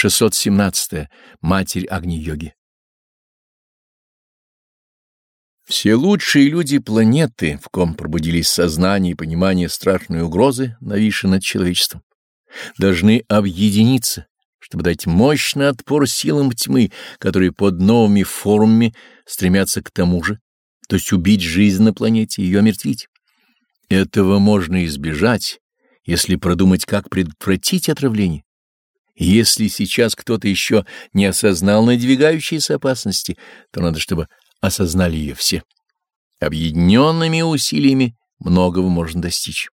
617. -е. Матерь Агни-йоги. Все лучшие люди планеты, в ком пробудились сознание и понимание страшной угрозы, нависшей над человечеством, должны объединиться, чтобы дать мощный отпор силам тьмы, которые под новыми формами стремятся к тому же, то есть убить жизнь на планете и ее омертвить. Этого можно избежать, если продумать, как предотвратить отравление. Если сейчас кто-то еще не осознал надвигающиеся опасности, то надо, чтобы осознали ее все. Объединенными усилиями многого можно достичь.